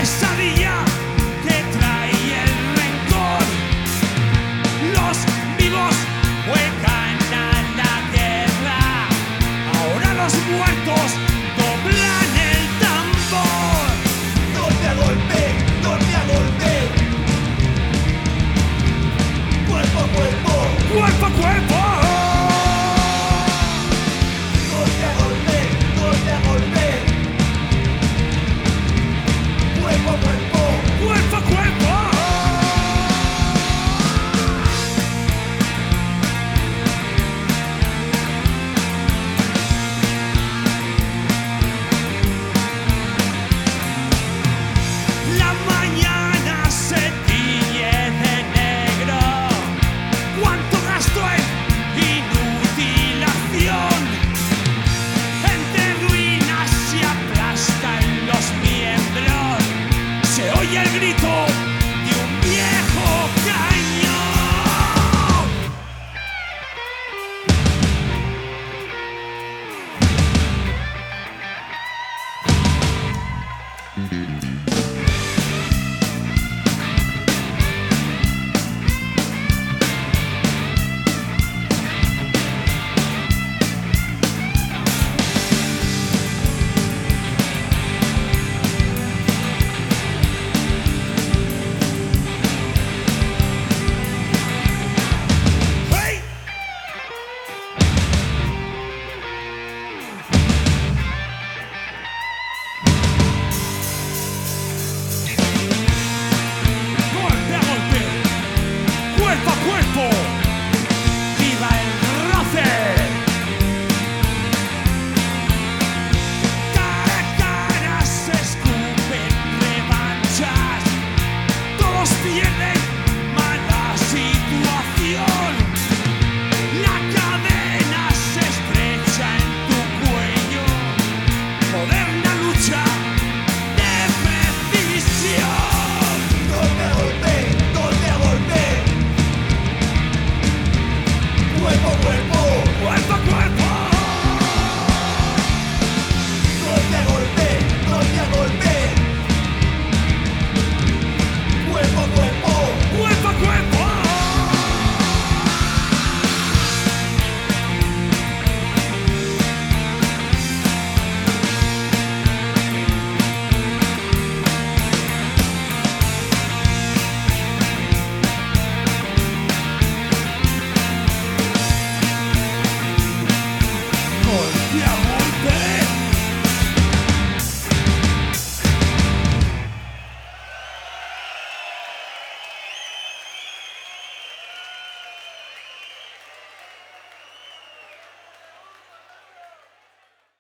Yes, I Mm-hmm.